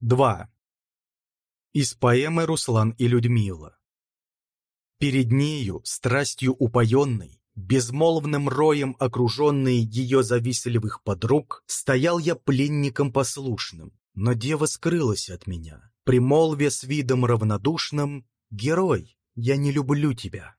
2. Из поэмы «Руслан и Людмила». Перед нею, страстью упоенной, безмолвным роем окруженный ее завистливых подруг, стоял я пленником послушным, но дева скрылась от меня, примолве с видом равнодушным «Герой, я не люблю тебя».